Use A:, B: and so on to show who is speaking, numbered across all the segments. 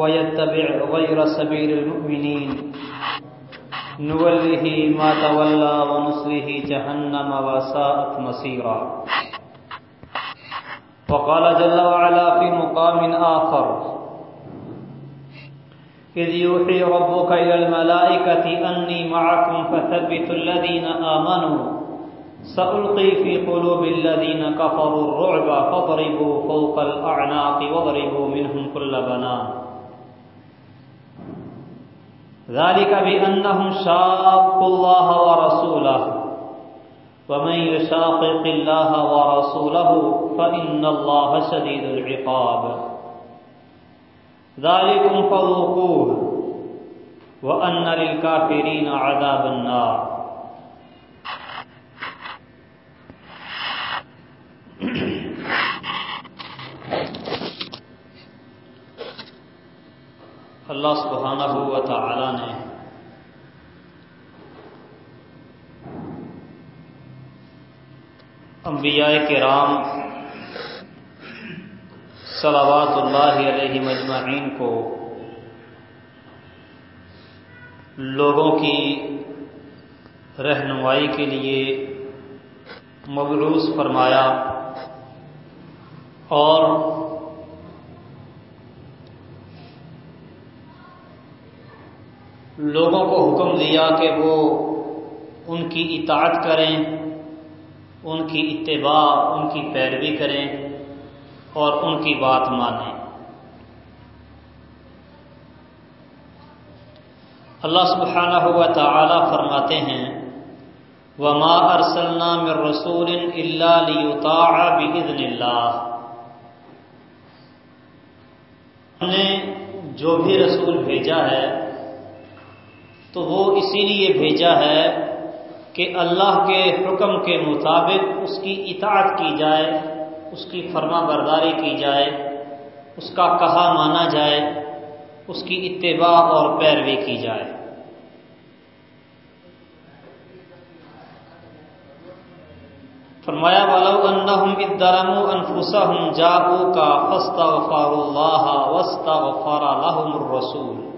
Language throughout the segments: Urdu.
A: ويتبع غير سبيل المؤمنين. نوله ما تولى ونصله جهنم وساءت مصيرا. وقال جل وعلا في مقام آخر إذ يوحي ربك إلى الملائكة أني معكم فثبتوا الذين آمنوا. سألقي في قلوب الذين كفروا الرعب فاضربوا فوق الأعناق واضربوا منهم كل بنان. ذلك بأنهم شاقوا الله ورسوله. ومن يشاقق الله ورسوله فإن الله شديد العقاب. ذلكم فذوقوه وأن للكافرين عذاب النار. اللہ سبحانہ و تعالی نے انبیاء کرام صلوات اللہ علیہ مجمعین کو لوگوں کی رہنمائی کے لیے مبروس فرمایا اور لوگوں کو حکم دیا کہ وہ ان کی اطاعت کریں ان کی اتباع، ان کی پیروی کریں اور ان کی بات مانیں۔ اللہ سبحانہ ہوا تعالی فرماتے ہیں، وما ارسلنا من رسول الا ليطاع باذن اللہ ہم نے جو بھی رسول بھیجا ہے، تو وہ اسی لیے بھیجا ہے کہ اللہ کے حکم کے مطابق اس کی اطاعت کی جائے، اس کی فرما برداری کی جائے، اس کا کہا مانا جائے، اس کی اتباع اور پیروی کی جائے۔ فرمایا والو انہم ادرموا انفسهم جاءوا کا فاستغفر اللہ واستغفر لهم الرسول.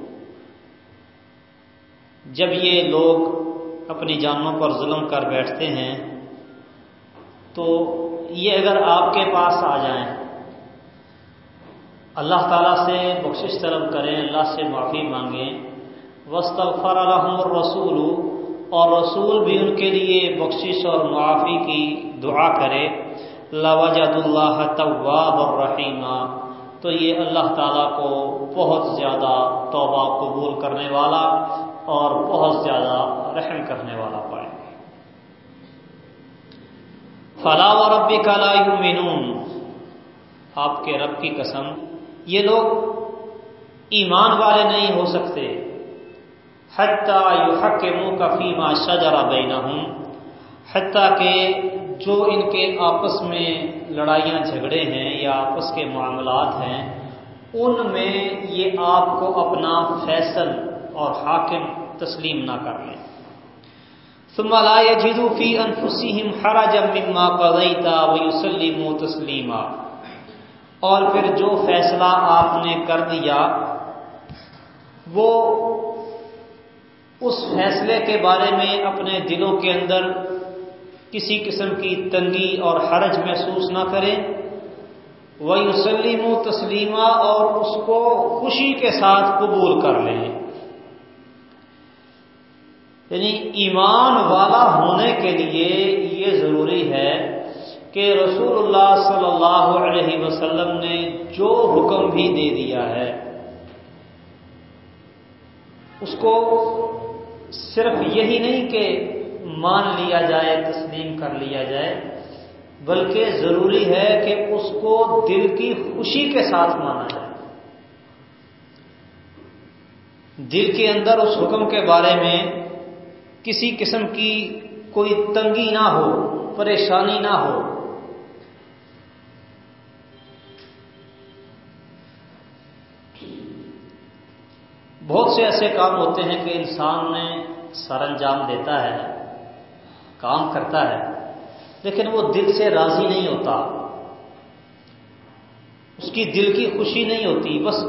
A: جب یہ لوگ اپنی جانوں پر ظلم کر بیٹھتے ہیں، تو یہ اگر آپ کے پاس آ جائیں، اللہ تعالیٰ سے بخشش طلب کریں، اللہ سے معافی مانگیں وسطر الحم الرسول، اور رسول بھی ان کے لیے بخشش اور معافی کی دعا کرے، لوجد اللہ طواب الرحیمہ تو یہ اللہ تعالیٰ کو بہت زیادہ توبہ قبول کرنے والا اور بہت زیادہ رحم کرنے والا پائیں گے فلاح و ربی کا لا یؤمنون آپ کے رب کی قسم، یہ لوگ ایمان والے نہیں ہو سکتے۔ حتیٰ یحق کے منہ کا فیما شجرا بینا ہوں حتیٰ کہ جو ان کے آپس میں لڑائیاں جھگڑے ہیں یا آپس کے معاملات ہیں، ان میں یہ آپ کو اپنا فیصل اور حاکم تسلیم نہ کر لیں۔ ثم لا يجدوا في انفسهم حرجا مما قضيت ويسلموا تسلیما۔ اور پھر جو فیصلہ آپ نے کر دیا، وہ اس فیصلے کے بارے میں اپنے دلوں کے اندر کسی قسم کی تنگی اور حرج محسوس نہ کریں۔ وہ یوسلیم و تسلیمہ اور اس کو خوشی کے ساتھ قبول کر لیں۔ یعنی ایمان والا ہونے کے لیے یہ ضروری ہے کہ رسول اللہ صلی اللہ علیہ وسلم نے جو حکم بھی دے دیا ہے، اس کو صرف یہی نہیں کہ مان لیا جائے، تسلیم کر لیا جائے، بلکہ ضروری ہے کہ اس کو دل کی خوشی کے ساتھ مانا جائے۔ دل کے اندر اس حکم کے بارے میں کسی قسم کی کوئی تنگی نہ ہو، پریشانی نہ ہو۔ بہت سے ایسے کام ہوتے ہیں کہ انسان نے سر انجام دیتا ہے، کام کرتا ہے، لیکن وہ دل سے راضی نہیں ہوتا۔ اس کی دل کی خوشی نہیں ہوتی، بس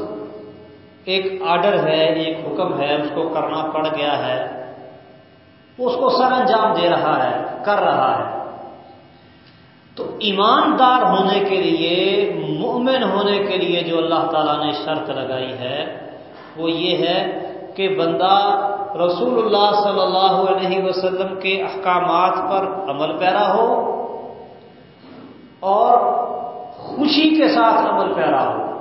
A: ایک آرڈر ہے، ایک حکم ہے، اس کو کرنا پڑ گیا ہے۔ وہ اس کو سر انجام دے رہا ہے، کر رہا ہے۔ تو ایماندار ہونے کے لیے مومن ہونے کے لیے جو اللہ تعالیٰ نے شرط لگائی ہے، وہ یہ ہے کہ بندہ رسول اللہ صلی اللہ علیہ وسلم کے احکامات پر عمل پیرا ہو اور خوشی کے ساتھ عمل پیرا ہو۔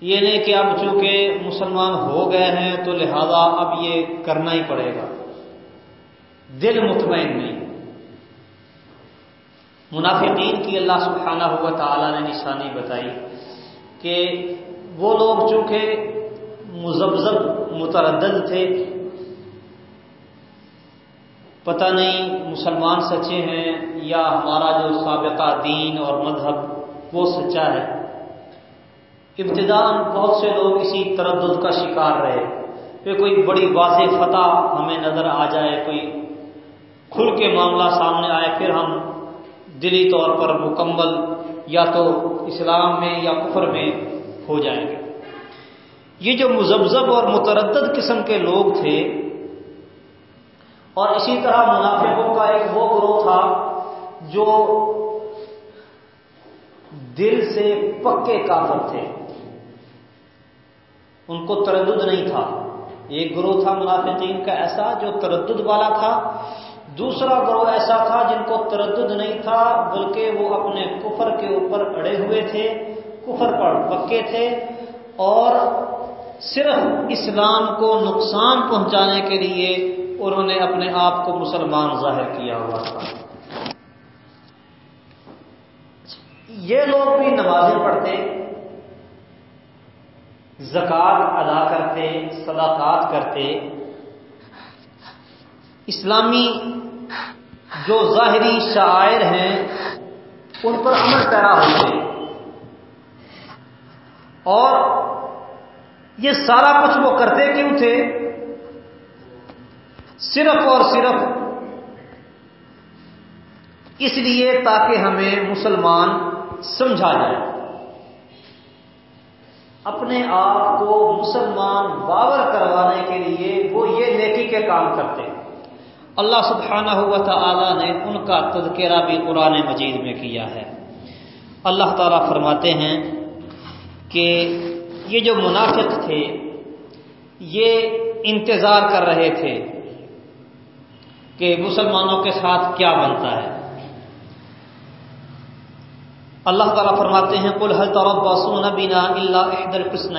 A: یہ نہیں کہ اب چونکہ مسلمان ہو گئے ہیں تو لہذا اب یہ کرنا ہی پڑے گا۔ دل مطمئن نہیں۔ منافقین کی اللہ سبحانہ ہوا تعالیٰ نے نشانی بتائی کہ وہ لوگ چونکہ مزبزب متردد تھے، پتہ نہیں مسلمان سچے ہیں یا ہمارا جو سابقہ دین اور مذہب وہ سچا ہے۔ ابتدا بہت سے لوگ اسی تردد کا شکار رہے۔ پھر کوئی بڑی واضح فتح ہمیں نظر آ جائے، کوئی کھل کے معاملہ سامنے آئے، پھر ہم دلی طور پر مکمل یا تو اسلام میں یا کفر میں ہو جائیں گے۔ یہ جو مزبزب اور متردد قسم کے لوگ تھے، اور اسی طرح منافقوں کا ایک وہ گروہ تھا جو دل سے پکے کافر تھے۔ ان کو تردد نہیں تھا۔ ایک گروہ تھا منافقین کا ایسا جو تردد والا تھا، دوسرا گروہ ایسا تھا جن کو تردد نہیں تھا، بلکہ وہ اپنے کفر کے اوپر اڑے ہوئے تھے، کفر پر پکے تھے اور صرف اسلام کو نقصان پہنچانے کے لیے انہوں نے اپنے آپ کو مسلمان ظاہر کیا ہوا تھا۔ یہ لوگ بھی نمازیں پڑھتے زکات ادا کرتے صداقات کرتے۔ اسلامی جو ظاہری شاعر ہیں، ان پر عمل پیرا ہوتے اور یہ سارا کچھ وہ کرتے کیوں تھے؟ صرف اور صرف اس لیے تاکہ ہمیں مسلمان سمجھا جائے۔ اپنے آپ کو مسلمان باور کروانے کے لیے وہ یہ نیکی کے کام کرتے اللہ سبحانہ ہوا تھا نے ان کا تذکرہ بھی قرآن مجید میں کیا ہے۔ اللہ تعالیٰ فرماتے ہیں کہ یہ جو منافق تھے، یہ انتظار کر رہے تھے کہ مسلمانوں کے ساتھ کیا بنتا ہے۔ اللہ تعالیٰ فرماتے ہیں کل حل طور بسون بینا اللہ احدر کسن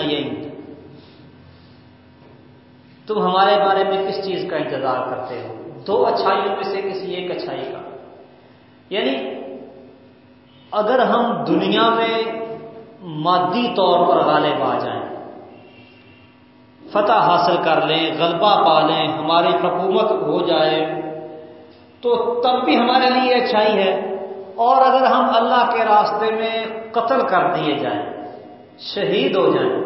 A: تم ہمارے بارے میں کس چیز کا انتظار کرتے ہو۔ دو اچھائیوں میں سے کسی ایک اچھائی کا۔ یعنی اگر ہم دنیا میں مادی طور پر غالب آ جائیں، فتح حاصل کر لیں، غلبہ پا لیں، ہماری حکومت ہو جائے، تو تب بھی ہمارے لیے اچھائی ہے۔ اور اگر ہم اللہ کے راستے میں قتل کر دیے جائیں، شہید ہو جائیں،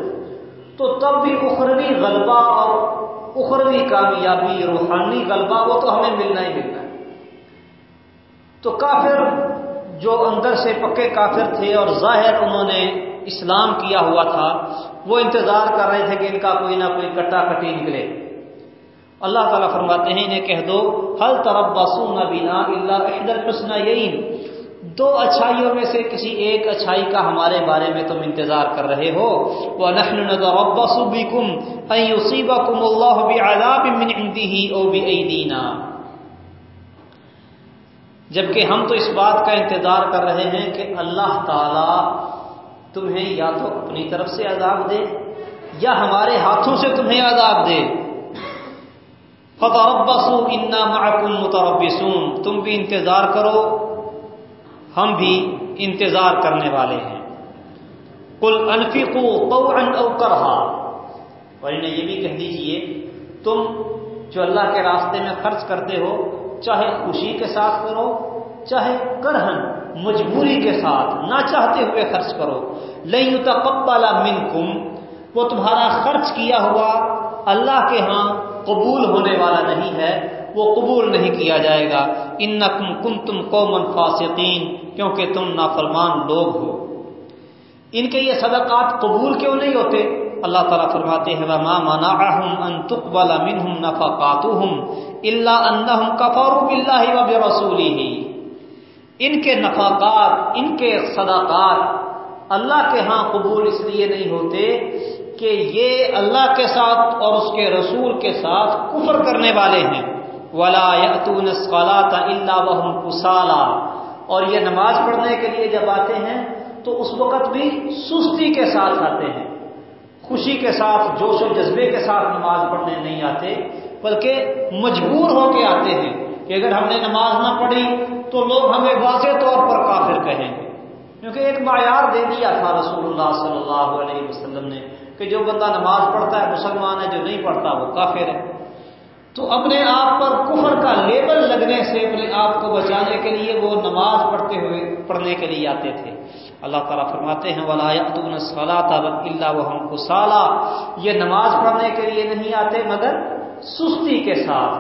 A: تو تب بھی اخروی غلبہ اور اخروی کامیابی، روحانی غلبہ، وہ تو ہمیں ملنا ہی ملنا ہے۔ تو کافر جو اندر سے پکے کافر تھے اور ظاہر انہوں نے اسلام کیا ہوا تھا، وہ انتظار کر رہے تھے کہ ان کا کوئی نہ کوئی کٹا کٹی نکلے۔ اللہ تعالیٰ فرماتے ہیں، انہیں کہہ دو حل طرف باسو نبینا اللہ احدر حسن دو اچھائیوں میں سے کسی ایک اچھائی کا ہمارے بارے میں تم انتظار کر رہے ہو۔ وہ نخل نظر بھی کم ایوسیبہ کم اللہ بھی او بھی دینا جبکہ ہم تو اس بات کا انتظار کر رہے ہیں کہ اللہ تعالی تمہیں یا تو اپنی طرف سے عذاب دے یا ہمارے ہاتھوں سے تمہیں عذاب دے۔ فتربصوا انا معكم متربصون۔ تم بھی انتظار کرو۔ ہم بھی انتظار کرنے والے ہیں۔ کل انفقوا طوعا او کرہا اور انہیں یہ بھی کہہ دیجیے، تم جو اللہ کے راستے میں خرچ کرتے ہو، چاہے خوشی کے ساتھ کرو، چاہے کرہن، مجبوری کے ساتھ، نہ چاہتے ہوئے خرچ کرو۔ لئی تقبل منکم وہ تمہارا خرچ کیا ہوا اللہ کے ہاں قبول ہونے والا نہیں ہے۔ وہ قبول نہیں کیا جائے گا۔ ان کم تم قومن فاسقین کیونکہ تم نافرمان لوگ ہو۔ ان کے یہ صدقات قبول کیوں نہیں ہوتے؟ اللہ تعالیٰ فرماتے ہیں، وما منعهم ان تقبل منهم نفقاتهم الا انهم كفروا بالله وبرسوله۔ ان کے نفقات، ان کے صدقات اللہ کے ہاں قبول اس لیے نہیں ہوتے کہ یہ اللہ کے ساتھ اور اس کے رسول کے ساتھ کفر کرنے والے ہیں۔ ولا یاتون الصلاۃ الا وهم كسالى۔ اور یہ نماز پڑھنے کے لیے جب آتے ہیں، تو اس وقت بھی سستی کے ساتھ آتے ہیں۔ خوشی کے ساتھ، جوش و جذبے کے ساتھ نماز پڑھنے نہیں آتے، بلکہ مجبور ہو کے آتے ہیں کہ اگر ہم نے نماز نہ پڑھی، تو لوگ ہمیں واضح طور پر کافر کہیں۔ گے کیونکہ ایک معیار دے دیا تھا رسول اللہ صلی اللہ علیہ وسلم نے کہ جو بندہ نماز پڑھتا ہے، مسلمان ہے، جو نہیں پڑھتا، وہ کافر ہے۔ تو اپنے آپ پر کفر کا لیبل لگنے سے اپنے آپ کو بچانے کے لیے وہ نماز پڑھتے ہوئے پڑھنے کے لیے آتے تھے۔ اللہ تعالیٰ فرماتے ہیں اللہ کو سالہ یہ نماز پڑھنے کے لیے نہیں آتے، مگر سستی کے ساتھ۔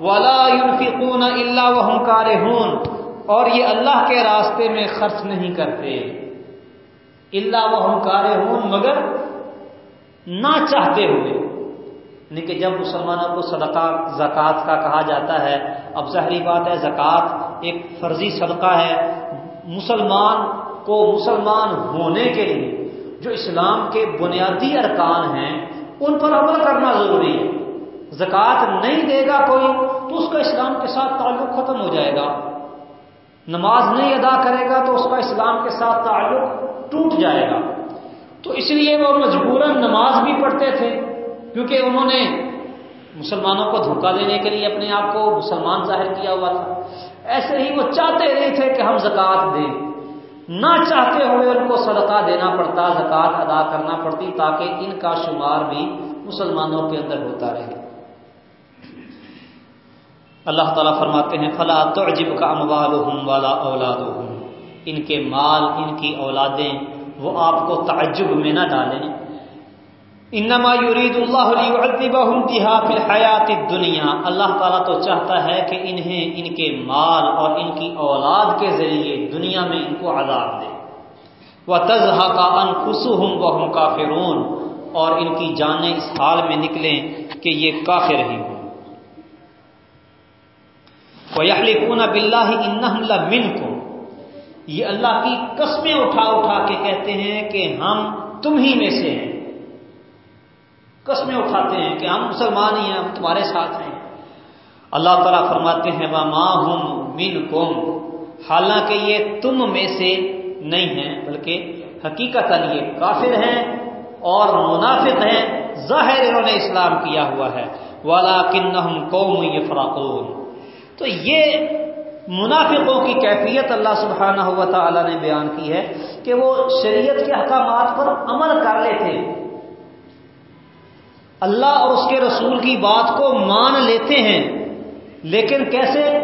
A: ولا ينفقون الا وهم كارهون۔ اور یہ اللہ کے راستے میں خرچ نہیں کرتے۔ اللہ وهم كارهون، مگر نہ چاہتے ہوئے۔ یعنی کہ جب مسلمانوں کو صدقہ، زکوٰۃ کا کہا جاتا ہے، اب ظاہری بات ہے زکوٰۃ ایک فرضی صدقہ ہے۔ مسلمان کو مسلمان ہونے کے لیے جو اسلام کے بنیادی ارکان ہیں، ان پر عمل کرنا ضروری ہے۔ زکوٰۃ نہیں دے گا کوئی تو اس کا اسلام کے ساتھ تعلق ختم ہو جائے گا۔ نماز نہیں ادا کرے گا تو اس کا اسلام کے ساتھ تعلق ٹوٹ جائے گا۔ تو اس لیے وہ مجبوراً نماز بھی پڑھتے تھے۔ کیونکہ انہوں نے مسلمانوں کو دھوکہ دینے کے لیے اپنے آپ کو مسلمان ظاہر کیا ہوا تھا۔ ایسے ہی وہ چاہتے نہیں تھے کہ ہم زکوٰۃ دیں۔ نہ چاہتے ہوئے ان کو صدقہ دینا پڑتا، زکوٰۃ ادا کرنا پڑتی تاکہ ان کا شمار بھی مسلمانوں کے اندر ہوتا رہے۔ اللہ تعالیٰ فرماتے ہیں، فلا تعجب کا اموال والا اولاد ان کے مال، ان کی اولادیں وہ آپ کو تعجب میں نہ ڈالیں۔ انما یرید اللہ لیعذبہم بها فی الحیات الدنیا۔ اللہ تعالیٰ تو چاہتا ہے کہ انہیں ان کے مال اور ان کی اولاد کے ذریعے دنیا میں ان کو عذاب دے۔ وہ وَتَزْحَقَ أَنفُسُهُمْ وَهُمْ كَافِرُونَ اور ان کی جانیں اس حال میں نکلیں کہ یہ کافر ہی ہوں۔ وَيَحْلِقُونَ بِاللَّهِ إِنَّهُمْ لَمِنْكُمْ۔ یہ اللہ کی قسمیں اٹھا اٹھا کے کہتے ہیں کہ ہم تم ہی میں سے ہیں۔ قسمیں اٹھاتے ہیں کہ ہم مسلمان ہی ہیں، ہم تمہارے ساتھ ہیں۔ اللہ تعالیٰ فرماتے ہیں ماں ہوں من کم حالانکہ یہ تم میں سے نہیں ہیں، بلکہ حقیقت یہ کافر ہیں اور منافق ہیں۔ ظاہر انہوں نے اسلام کیا ہوا ہے۔ والا کن قوم یہ فراقون تو یہ منافقوں کی کیفیت اللہ سبحانہ ہوا تعالیٰ نے بیان کی ہے کہ وہ شریعت کے احکامات پر عمل کر لیتے اللہ اور اس کے رسول کی بات کو مان لیتے ہیں، لیکن کیسے؟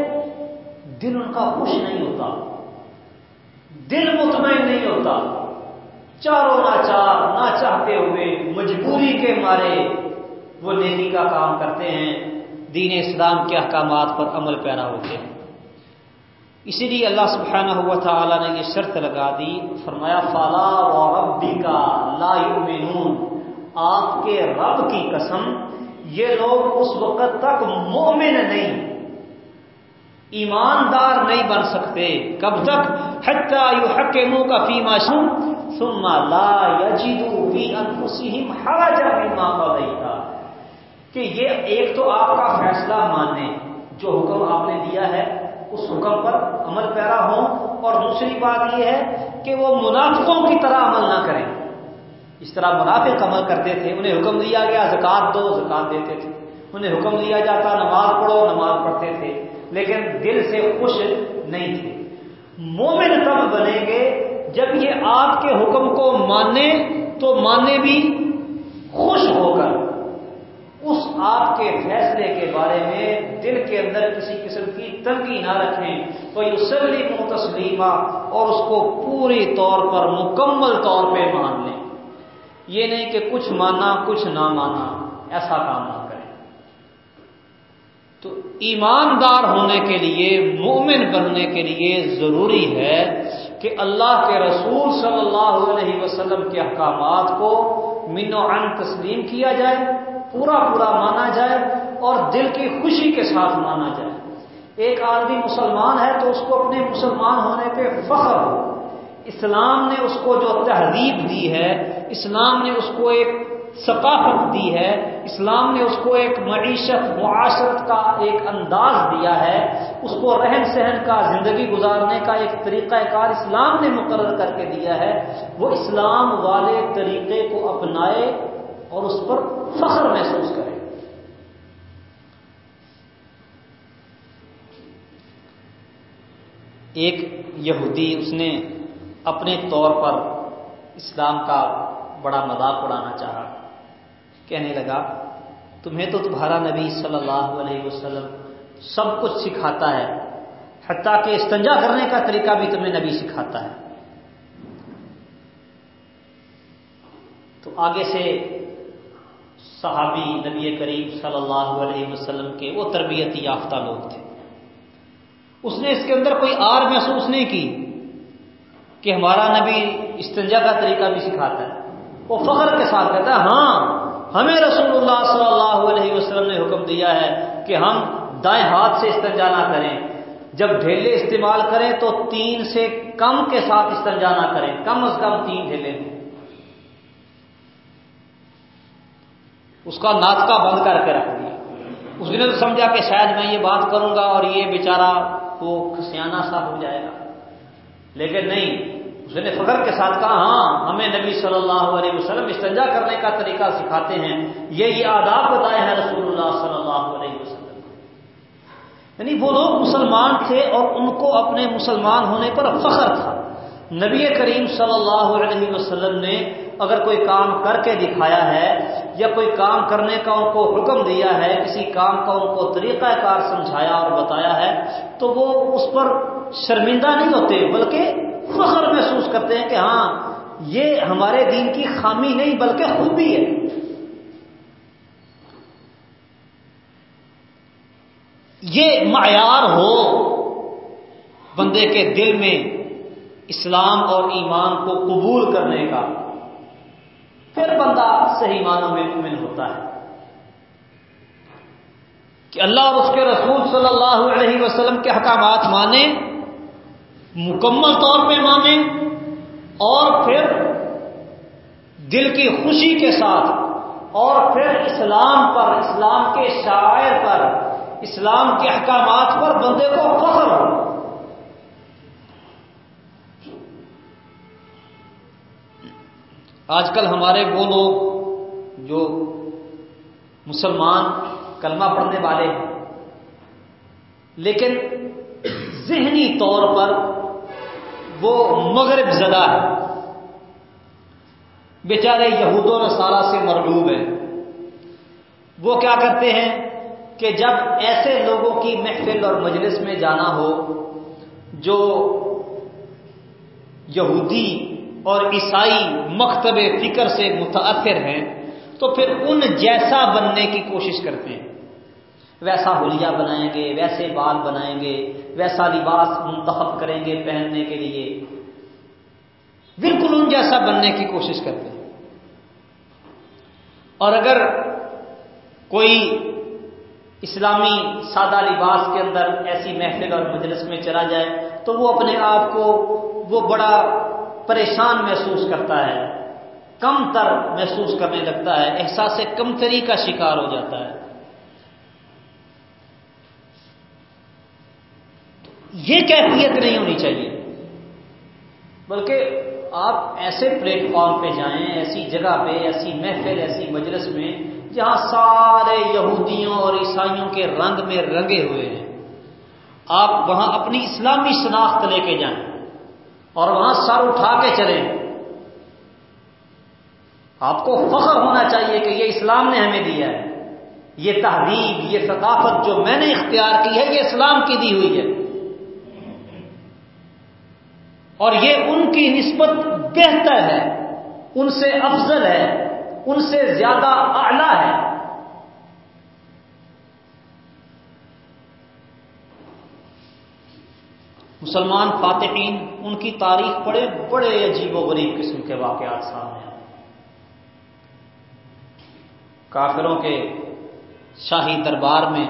A: دل ان کا خوش نہیں ہوتا۔ دل مطمئن نہیں ہوتا۔ چاروں ناچار، نہ چاہتے ہوئے مجبوری کے مارے وہ نیکی کا کام کرتے ہیں۔ دین اسلام کے احکامات پر عمل پیرا ہوتے ہیں۔ اسی لیے اللہ سبحانہ ہوا تھا نے یہ شرط لگا دی، فرمایا فالا و ربی کا لا یؤمنون آپ کے رب کی قسم، یہ لوگ اس وقت تک مومن نہیں، ایماندار نہیں بن سکتے۔ کب تک؟ حتیٰ یو حق منہ کا فیما شم سما لا یجدو فی انفسہم حرجا مما قضیتا۔ کہ یہ ایک تو آپ کا فیصلہ ماننے، جو حکم آپ نے دیا ہے، اس حکم پر عمل پیرا ہوں۔ اور دوسری بات یہ ہے کہ وہ منافقوں کی طرح عمل نہ کریں۔ اس طرح منافق عمل کرتے تھے، انہیں حکم دیا گیا، زکات دو، زکات دیتے تھے۔ انہیں حکم دیا جاتا، نماز پڑھو، نماز پڑھتے تھے۔ لیکن دل سے خوش نہیں تھے۔ مومن تب بنیں گے جب یہ آپ کے حکم کو مانے تو مانے بھی خوش ہو کر۔ اس آپ کے فیصلے کے بارے میں دل کے اندر کسی قسم کی تنگی نہ رکھیں۔ کوئی اسلیم و تسلیمہ اور اس کو پوری طور پر مکمل طور پہ مان لیں۔ یہ نہیں کہ کچھ مانا کچھ نہ مانا ایسا کام نہ کریں۔ تو ایماندار ہونے کے لیے، مومن بننے کے لیے ضروری ہے کہ اللہ کے رسول صلی اللہ علیہ وسلم کے احکامات کو من و عن تسلیم کیا جائے، پورا پورا مانا جائے اور دل کی خوشی کے ساتھ مانا جائے۔ ایک آدمی مسلمان ہے تو اس کو اپنے مسلمان ہونے پہ فخر ہو۔ اسلام نے اس کو جو تہذیب دی ہے، اسلام نے اس کو ایک ثقافت دی ہے، اسلام نے اس کو ایک معیشت، معاشرت کا ایک انداز دیا ہے، اس کو رہن سہن کا، زندگی گزارنے کا ایک طریقہ کار اسلام نے مقرر کر کے دیا ہے۔ وہ اسلام والے طریقے کو اپنائے اور اس پر فخر محسوس کرے۔ ایک یہودی اس نے اپنے طور پر اسلام کا بڑا مذاق اڑانا چاہا۔ کہنے لگا، تمہیں تو تمہارا نبی صلی اللہ علیہ وسلم سب کچھ سکھاتا ہے، حتیٰ کہ استنجا کرنے کا طریقہ بھی تمہیں نبی سکھاتا ہے۔ تو آگے سے صحابی نبی کریم صلی اللہ علیہ وسلم کے وہ تربیت یافتہ لوگ تھے۔ اس نے اس کے اندر کوئی آر محسوس نہیں کی۔ کہ ہمارا نبی استنجا کا طریقہ بھی سکھاتا ہے۔ وہ فخر کے ساتھ کہتا ہے ہاں ہمیں رسول اللہ صلی اللہ علیہ وسلم نے حکم دیا ہے کہ ہم دائیں ہاتھ سے استنجا نہ کریں۔ جب ڈھیلے استعمال کریں تو تین سے کم کے ساتھ استنجا نہ کریں۔ کم از کم تین ڈھیلے۔ اس کا ناطقہ بند کر کے رکھ دیا۔ اس نے تو سمجھا کہ شاید میں یہ بات کروں گا اور یہ بیچارہ وہ خسیانہ سا ہو جائے گا۔ لیکن نہیں اس نے فخر کے ساتھ کہا ہاں ہمیں نبی صلی اللہ علیہ وسلم استنجا کرنے کا طریقہ سکھاتے ہیں یہ یہ آداب بتائے ہیں رسول اللہ صلی اللہ علیہ وسلم۔ یعنی وہ لوگ مسلمان تھے اور ان کو اپنے مسلمان ہونے پر فخر تھا۔ نبی کریم صلی اللہ علیہ وسلم نے اگر کوئی کام کر کے دکھایا ہے یا کوئی کام کرنے کا ان کو حکم دیا ہے، کسی کام کا ان کو طریقہ کار سمجھایا اور بتایا ہے، تو وہ اس پر شرمندہ نہیں ہوتے، بلکہ فخر محسوس کرتے ہیں کہ ہاں یہ ہمارے دین کی خامی نہیں، بلکہ خوبی ہے۔ یہ معیار ہو بندے کے دل میں اسلام اور ایمان کو قبول کرنے کا، پھر بندہ صحیح معنوں میں مومن ہوتا ہے۔ کہ اللہ اور اس کے رسول صلی اللہ علیہ وسلم کے حکامات مانے مکمل طور پہ مانے اور پھر دل کی خوشی کے ساتھ اور پھر اسلام پر، اسلام کے شاعر پر، اسلام کے احکامات پر بندے کو فخر ہو۔ آج کل ہمارے وہ لوگ جو مسلمان کلمہ پڑھنے والے ہیں، لیکن ذہنی طور پر وہ مغرب زدہ ہے۔ بیچارے یہود و نصارہ سے مرلوب ہیں۔ وہ کیا کرتے ہیں کہ جب ایسے لوگوں کی محفل اور مجلس میں جانا ہو جو یہودی اور عیسائی مکتب فکر سے متاثر ہیں، تو پھر ان جیسا بننے کی کوشش کرتے ہیں۔ ویسا ہولیا بنائیں گے، ویسے بال بنائیں گے، ویسا لباس منتخب کریں گے پہننے کے لیے۔ بالکل ان جیسا بننے کی کوشش کرتے ہیں۔ اور اگر کوئی اسلامی سادہ لباس کے اندر ایسی محفل اور مجلس میں چلا جائے، تو وہ اپنے آپ کو وہ بڑا پریشان محسوس کرتا ہے کم تر محسوس کرنے لگتا ہے، احساس کمتری کا شکار ہو جاتا ہے۔ یہ کیفیت نہیں ہونی چاہیے۔ بلکہ آپ ایسے پلیٹ فارم پہ جائیں، ایسی جگہ پہ، ایسی محفل، ایسی مجلس میں جہاں سارے یہودیوں اور عیسائیوں کے رنگ میں رنگے ہوئے ہیں۔ آپ وہاں اپنی اسلامی شناخت لے کے جائیں اور وہاں سر اٹھا کے چلیں۔ آپ کو فخر ہونا چاہیے کہ یہ اسلام نے ہمیں دیا ہے۔ یہ تحریر یہ ثقافت جو میں نے اختیار کی ہے، یہ اسلام کی دی ہوئی ہے۔ اور یہ ان کی نسبت بہتر ہے، ان سے افضل ہے، ان سے زیادہ اعلی ہے۔ مسلمان فاتحین، ان کی تاریخ بڑے بڑے عجیب و غریب قسم کے واقعات سامنے آئے۔ کافروں کے شاہی دربار میں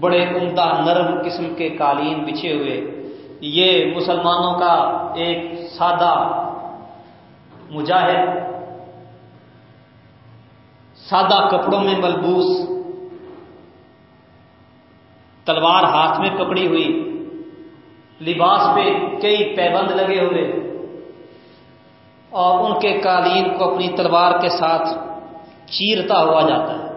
A: بڑے عمدہ نرم قسم کے قالین بچھے ہوئے۔ یہ مسلمانوں کا ایک سادہ مجاہد، سادہ کپڑوں میں ملبوس، تلوار ہاتھ میں پکڑی ہوئی، لباس پہ کئی پیبند لگے ہوئے، اور ان کے قالین کو اپنی تلوار کے ساتھ چیرتا ہوا جاتا ہے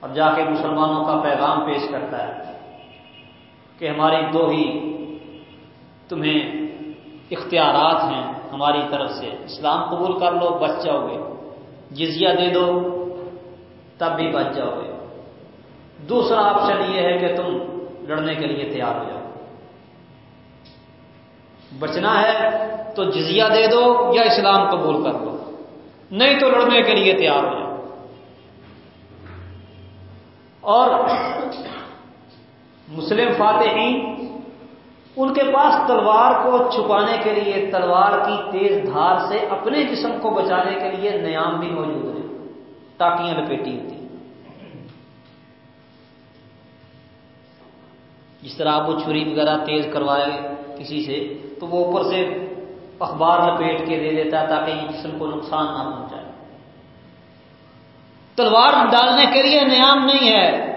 A: اور جا کے مسلمانوں کا پیغام پیش کرتا ہے۔ کہ ہماری دو ہی تمہیں اختیارات ہیں ہماری طرف سے۔ اسلام قبول کر لو، بچ جاؤ گے۔ جزیہ دے دو، تب بھی بچ جاؤ گے۔ دوسرا آپشن یہ ہے کہ تم لڑنے کے لیے تیار ہو جاؤ۔ بچنا ہے تو جزیہ دے دو یا اسلام قبول کر لو۔ نہیں تو لڑنے کے لیے تیار ہو جاؤ۔ اور مسلم فاتحین، ان کے پاس تلوار کو چھپانے کے لیے، تلوار کی تیز دھار سے اپنے جسم کو بچانے کے لیے نیام بھی موجود ہیں، ٹاکیاں لپیٹی ہوتی جس طرح آپ وہ چھری وغیرہ تیز کروائے کسی سے، تو وہ اوپر سے اخبار لپیٹ کے دے دیتا ہے تاکہ یہ جسم کو نقصان نہ پہنچائے۔ تلوار ڈالنے کے لیے نیام نہیں ہے۔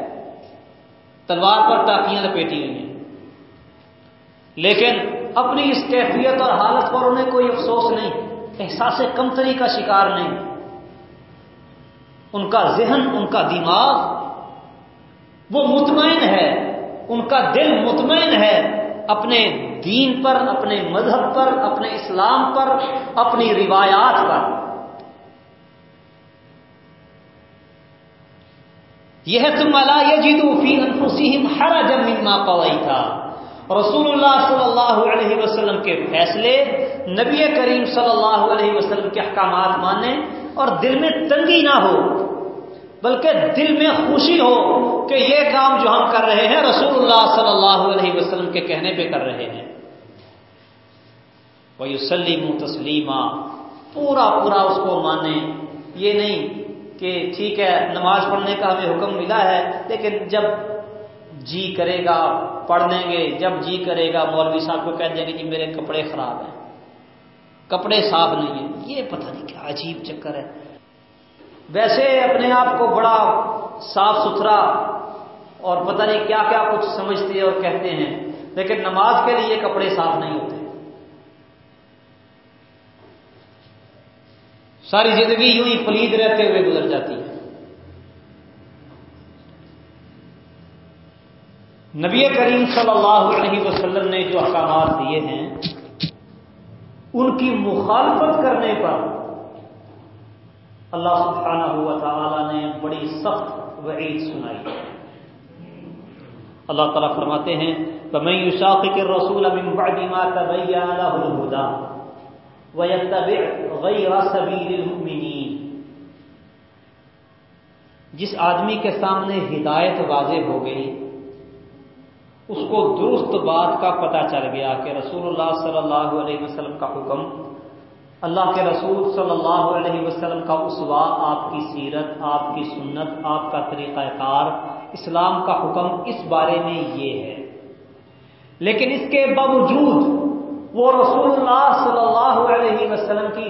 A: تلوار پر ٹاکیاں لپیٹی ہوئی ہیں۔ لیکن اپنی اس کیفیت اور حالت پر انہیں کوئی افسوس نہیں، احساس کمتری کا شکار نہیں۔ ان کا ذہن، ان کا دماغ وہ مطمئن ہے، ان کا دل مطمئن ہے اپنے دین پر، اپنے مذہب پر، اپنے اسلام پر، اپنی روایات پر۔ یہ تم اللہ یہ جیدو فی انفسہم حرجا مما قضیت تھا رسول اللہ صلی اللہ علیہ وسلم کے فیصلے نبی کریم صلی اللہ علیہ وسلم کے احکامات ماننے اور دل میں تنگی نہ ہو، بلکہ دل میں خوشی ہو کہ یہ کام جو ہم کر رہے ہیں رسول اللہ صلی اللہ علیہ وسلم کے کہنے پہ کر رہے ہیں۔ وہ سلیم تسلیمہ پورا پورا اس کو مانے یہ نہیں کہ ٹھیک ہے، نماز پڑھنے کا ہمیں حکم ملا ہے، لیکن جب جی کرے گا، پڑھ لیں گے، جب جی کرے گا، مولوی صاحب کو کہہ دیں گے جی میرے کپڑے خراب ہیں۔ کپڑے صاف نہیں ہیں۔ یہ پتہ نہیں کیا عجیب چکر ہے۔ ویسے اپنے آپ کو بڑا صاف ستھرا اور پتہ نہیں کیا کیا کچھ سمجھتے اور کہتے ہیں، لیکن نماز کے لیے کپڑے صاف نہیں ہوتے۔ ساری زندگی یوں ہی پلید رہتے ہوئے گزر جاتی ہے۔ نبی کریم صلی اللہ علیہ وسلم نے جو احکامات دیے ہیں، ان کی مخالفت کرنے پر اللہ سبحانہ ہوا تعالی نے بڑی سخت وعید سنائی۔ اللہ تعالیٰ فرماتے ہیں کہ میں یوشاق کے رسول ابن ما تبین له الهدى ويتبع غير سبيل المؤمنين۔ جس آدمی کے سامنے ہدایت واضح ہو گئی، اس کو درست بات کا پتہ چل گیا کہ رسول اللہ صلی اللہ علیہ وسلم کا حکم، اللہ کے رسول صلی اللہ علیہ وسلم کا اسوا، آپ کی سیرت، آپ کی سنت، آپ کا طریقہ کار، اسلام کا حکم اس بارے میں یہ ہے۔ لیکن اس کے باوجود وہ رسول اللہ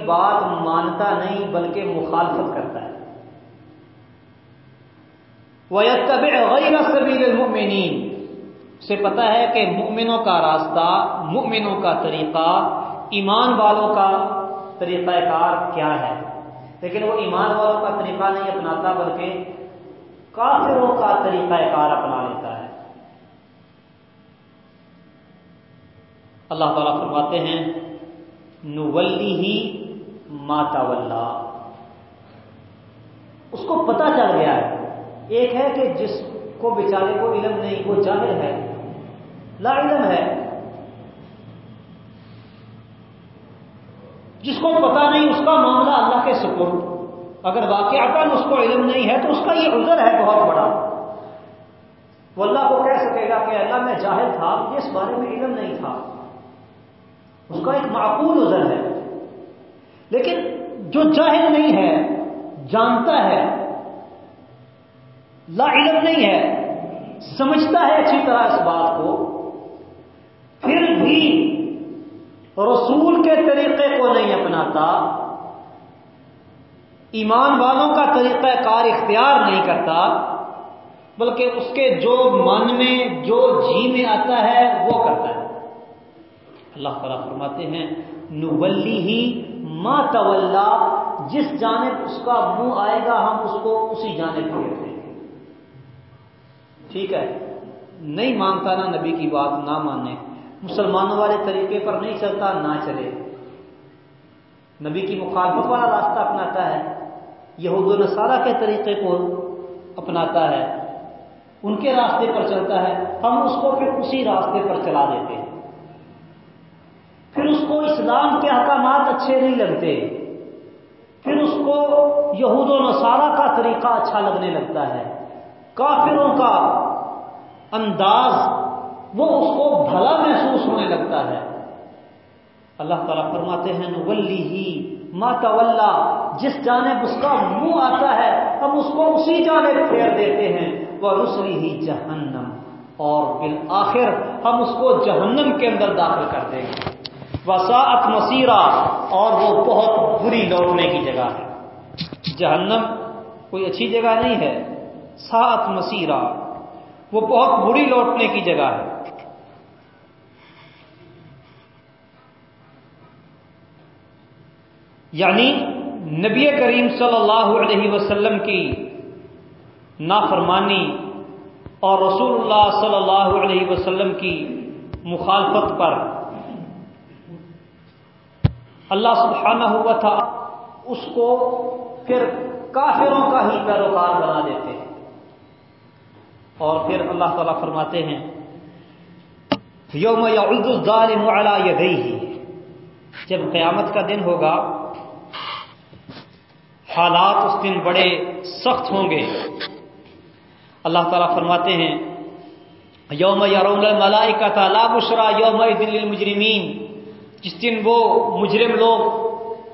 A: بات مانتا نہیں بلکہ مخالفت کرتا ہے۔ وہ غیر سبیل المؤمنین سے پتا ہے کہ مؤمنوں کا راستہ، مؤمنوں کا طریقہ، ایمان والوں کا طریقہ کار کیا ہے۔ لیکن وہ ایمان والوں کا طریقہ نہیں اپناتا، بلکہ کافروں کا طریقہ کار اپنا لیتا ہے۔ اللہ تعالیٰ فرماتے ہیں نولی ہی ماتا اس کو پتا چل گیا ہے۔ ایک ہے کہ جس کو بیچارے کو علم نہیں، وہ جاہر ہے۔ لا علم ہے۔ جس کو پتا نہیں، اس کا معاملہ اللہ کے سپر اگر واقع اس کو علم نہیں ہے، تو اس کا یہ عذر ہے بہت بڑا۔ وہ اللہ کو کہہ سکے گا کہ اللہ میں جاہل تھا اس بارے میں علم نہیں تھا۔ اس کا ایک معقول عذر ہے۔ لیکن جو جاہل نہیں ہے، جانتا ہے، لا علم نہیں ہے، سمجھتا ہے اچھی طرح اس بات کو، پھر بھی رسول کے طریقے کو نہیں اپناتا، ایمان والوں کا طریقہ کار اختیار نہیں کرتا، بلکہ اس کے جو من میں، جو جی میں آتا ہے، وہ کرتا ہے۔ اللہ تعالیٰ فرماتے ہیں نولی ہی ما طلّہ جس جانب اس کا منہ آئے گا، ہم اس کو اسی جانب پھیر دیں گے ٹھیک ہے؟ نہیں مانتا نا نبی کی بات، نہ مانے۔ مسلمانوں والے طریقے پر نہیں چلتا، نہ چلے۔ نبی کی مخالفت والا راستہ اپناتا ہے۔ یہود و نصارہ کے طریقے کو اپناتا ہے۔ ان کے راستے پر چلتا ہے۔ ہم اس کو پھر اسی راستے پر چلا دیتے ہیں۔ پھر اس کو اسلام کے احکامات اچھے نہیں لگتے۔ پھر اس کو یہود و نصارہ کا طریقہ اچھا لگنے لگتا ہے۔ کافروں کا انداز وہ اس کو بھلا محسوس ہونے لگتا ہے۔ اللہ تعالیٰ فرماتے ہیں نولی ہی ماتا جس جانب اس کا منہ آتا ہے، ہم اس کو اسی جانب پھیر دیتے ہیں۔ وہ رسری ہی جہنم، اور بالآخر ہم اس کو جہنم کے اندر داخل کر دیں گے۔ وساعت مسیرہ اور وہ بہت بری لوٹنے کی جگہ ہے۔ جہنم کوئی اچھی جگہ نہیں ہے۔ ساعت مسیرہ وہ بہت بری لوٹنے کی جگہ ہے۔ یعنی نبی کریم صلی اللہ علیہ وسلم کی نافرمانی اور رسول اللہ صلی اللہ علیہ وسلم کی مخالفت پر اللہ سبحانہ ہوا تھا، اس کو پھر کافروں کا ہی پیروکار بنا دیتے ہیں۔ اور پھر اللہ تعالیٰ فرماتے ہیں، یوم الظالم علی یدیہ، جب قیامت کا دن ہوگا، حالات اس دن بڑے سخت ہوں گے۔ اللہ تعالیٰ فرماتے ہیں، یوم یارون ملائی کا تالا بشرا یوم دل المجرمین جس دن وہ مجرم لوگ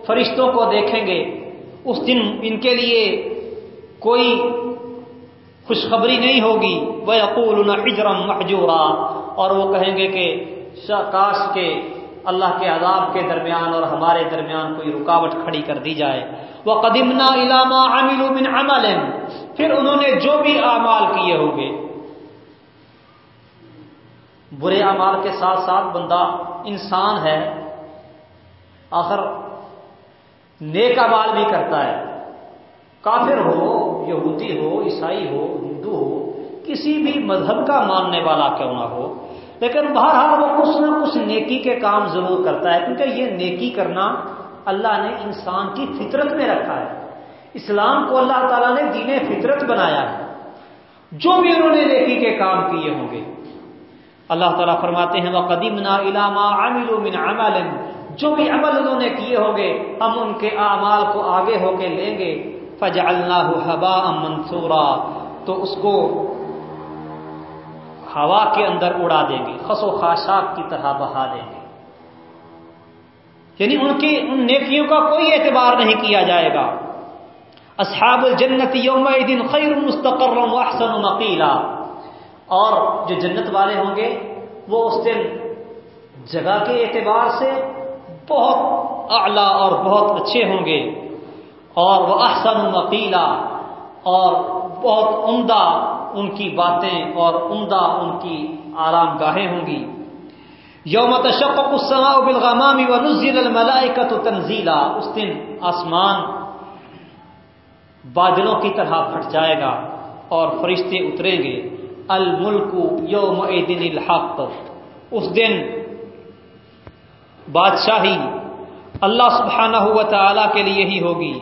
A: فرشتوں کو دیکھیں گے، اس دن ان کے لیے کوئی خوشخبری نہیں ہوگی۔ وہ اقول اجرم محجورا۔ اور وہ کہیں گے کہ کاش کے اللہ کے عذاب کے درمیان اور ہمارے درمیان کوئی رکاوٹ کھڑی کر دی جائے۔ وہ قدمنا علامہ عامل من عمل۔ پھر انہوں نے جو بھی اعمال کیے ہوں گے۔ برے اعمال کے ساتھ ساتھ بندہ انسان ہے، آخر نیک اعمال بھی کرتا ہے۔ کافر ہو، یہودی ہو، عیسائی ہو، ہندو ہو، کسی بھی مذہب کا ماننے والا کیوں نہ ہو، لیکن بہرحال وہ کچھ نہ کچھ نیکی کے کام ضرور کرتا ہے، کیونکہ یہ نیکی کرنا اللہ نے انسان کی فطرت میں رکھا ہے۔ اسلام کو اللہ تعالیٰ نے دین فطرت بنایا ہے۔ جو بھی انہوں نے نیکی کے کام کیے ہوں گے اللہ تعالیٰ فرماتے ہیں وہ قدیم نا علامہ عامل من عمل۔ جو بھی عمل انہوں نے کیے ہوں گے ہم ان کے اعمال کو آگے ہو کے لیں گے۔ فج اللہ حبا منصورا تو اس کو ہوا کے اندر اڑا دیں گے، خس و خاشاک کی طرح بہا دیں گے۔ یعنی ان کی، ان نیکیوں کا کوئی اعتبار نہیں کیا جائے گا۔ اصحاب الجنت یوم دن خیر مستقر احسن مقیلا۔ اور جو جنت والے ہوں گے، وہ اس دن جگہ کے اعتبار سے بہت اعلی اور بہت اچھے ہوں گے۔ اور وہ احسن مقیلا اور بہت عمدہ ان کی باتیں اور عمدہ ان کی آرام گاہیں ہوں گی۔ یوم تشقق السماء بالغمام ونزل الملائکۃ تنزیلا۔ اس دن آسمان بادلوں کی طرح پھٹ جائے گا اور فرشتے اتریں گے۔ الملک یوم دن الحق. اس دن بادشاہی اللہ سبحانہ ہوا تعالی کے لیے ہی ہوگی.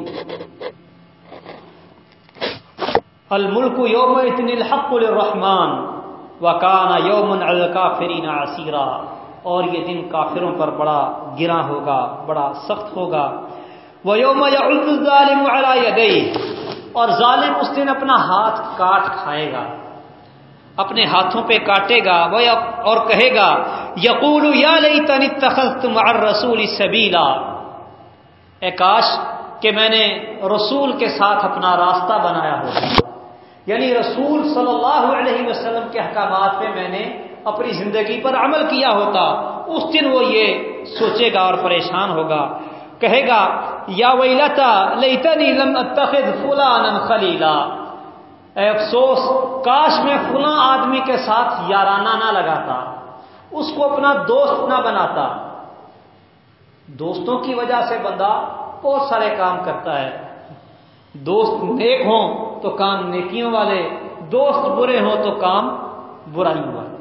A: الملک یوم اتن الحق الرحمان وکانا یوم الکافرین عسیرا. اور یہ دن کافروں پر بڑا گرا ہوگا، بڑا سخت ہوگا. وہ یوم ظالم گئی اور ظالم اس دن اپنا ہاتھ کاٹ کھائے گا۔ اپنے ہاتھوں پہ کاٹے گا، وہ اور کہے گا یقول یا لئی تن تخت رسول سبیلا۔ اے کاش کہ میں نے رسول کے ساتھ اپنا راستہ بنایا ہوگا یعنی رسول صلی اللہ علیہ وسلم کے احکامات پہ میں نے اپنی زندگی پر عمل کیا ہوتا، اس دن وہ یہ سوچے گا اور پریشان ہوگا۔ کہے گا، یا ویلتا لیتنی لم اتخذ فلانا خلیلا۔ اے افسوس، کاش میں فلاں آدمی کے ساتھ یارانہ نہ لگاتا، اس کو اپنا دوست نہ بناتا۔ دوستوں کی وجہ سے بندہ بہت سارے کام کرتا ہے۔ دوست نیک ہوں تو کام نیکیوں والے، دوست برے ہوں تو کام برائیوں والے۔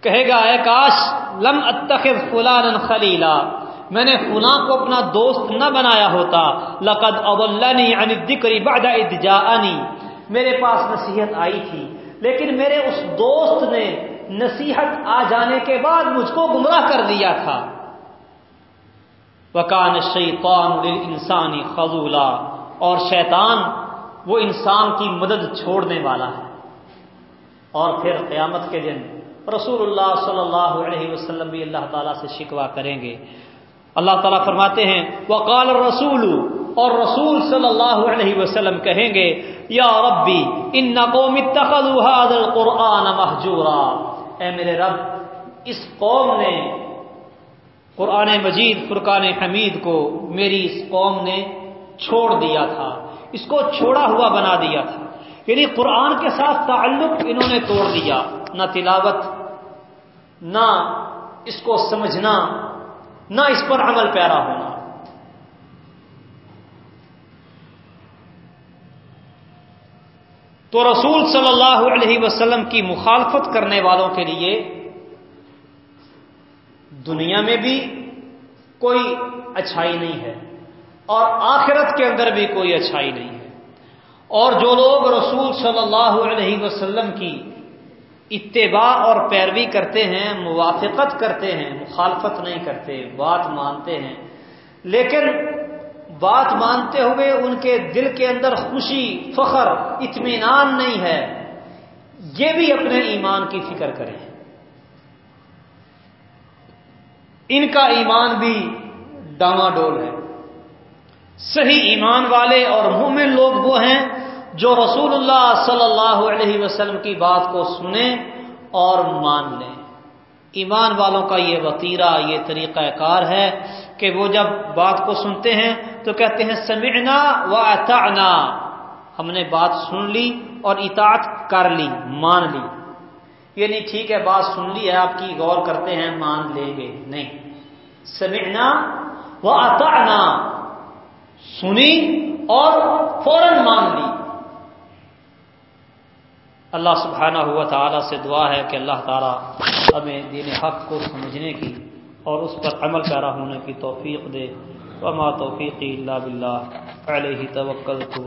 A: کہے گا، اے کاش، لم اتخذ فلان خلیلا۔ میں نے فلاں کو اپنا دوست نہ بنایا ہوتا۔ لقد اولنی عن الذکر بعد ادجاءنی میرے پاس نصیحت آئی تھی، لیکن میرے اس دوست نے نصیحت آ جانے کے بعد مجھ کو گمراہ کر دیا تھا۔ وکان شیطان انسانی خزولا اور شیطان وہ انسان کی مدد چھوڑنے والا ہے۔ اور پھر قیامت کے دن رسول اللہ صلی اللہ علیہ وسلم بھی اللہ تعالیٰ سے شکوا کریں گے۔ اللہ تعالیٰ فرماتے ہیں، وقال رسول اور رسول صلی اللہ علیہ وسلم کہیں گے، یا ربی، ان قوم اتخذوا هذا القرآن محجورا اے میرے رب، اس قوم نے قرآن مجید، فرقان حمید کو میری اس قوم نے چھوڑ دیا تھا، اس کو چھوڑا ہوا بنا دیا تھا۔ یعنی قرآن کے ساتھ تعلق انہوں نے توڑ دیا، نہ تلاوت، نہ اس کو سمجھنا۔ نہ اس پر عمل پیرا ہونا۔ تو رسول صلی اللہ علیہ وسلم کی مخالفت کرنے والوں کے لیے دنیا میں بھی کوئی اچھائی نہیں ہے اور آخرت کے اندر بھی کوئی اچھائی نہیں ہے۔ اور جو لوگ رسول صلی اللہ علیہ وسلم کی اتباع اور پیروی کرتے ہیں، موافقت کرتے ہیں، مخالفت نہیں کرتے، بات مانتے ہیں۔ لیکن بات مانتے ہوئے ان کے دل کے اندر خوشی، فخر، اطمینان نہیں ہے۔ یہ بھی اپنے ایمان کی فکر کریں۔ ان کا ایمان بھی ڈاما ڈول ہے۔ صحیح ایمان والے اور مومن لوگ وہ ہیں جو رسول اللہ صلی اللہ علیہ وسلم کی بات کو سنیں اور مان لیں۔ ایمان والوں کا یہ وطیرہ، یہ طریقہ کار ہے کہ وہ جب بات کو سنتے ہیں تو کہتے ہیں، سمعنا و اتعنا ہم نے بات سن لی اور اطاعت کر لی، مان لی۔ یہ نہیں ٹھیک ہے، بات سن لی ہے، آپ کی غور کرتے ہیں، مان لیں گے۔ نہیں۔ سمعنا و اتعنا سنی اور فوراً مان لی۔ اللہ سبحانہ ہوا تعالیٰ سے دعا ہے کہ اللہ تعالیٰ ہمیں دین حق کو سمجھنے کی اور اس پر عمل پیرا ہونے کی توفیق دے۔ وما توفیقی اللہ بلّہ علیہ توکل